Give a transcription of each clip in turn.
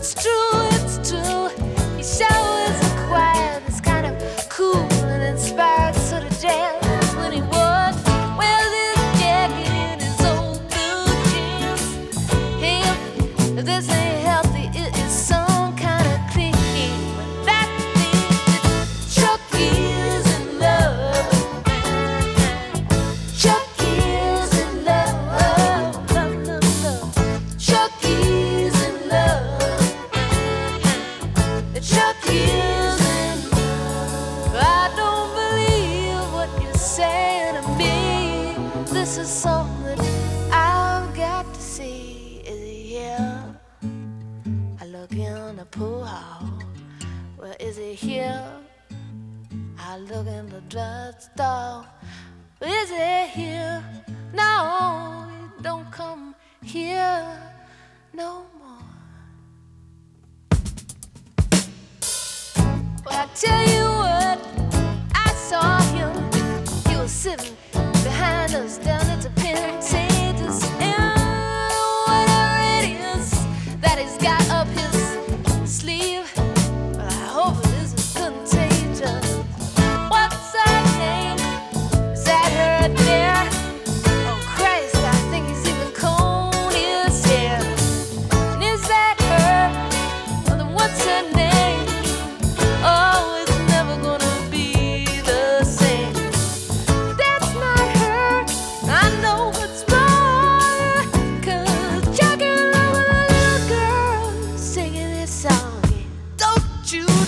It's true. Is something I've got to see. Is he here? I look in the pool hall. Well, is he here? I look in the drugstore. Is he here? No, he don't come here no more. Well, I tell you behind us down at the pin. Say this.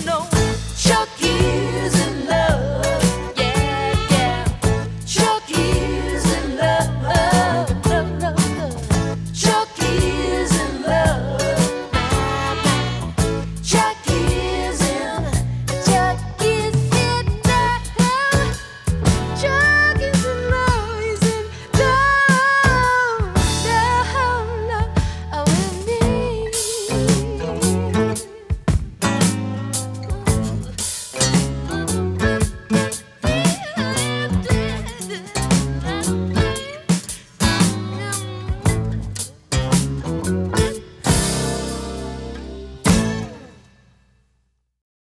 know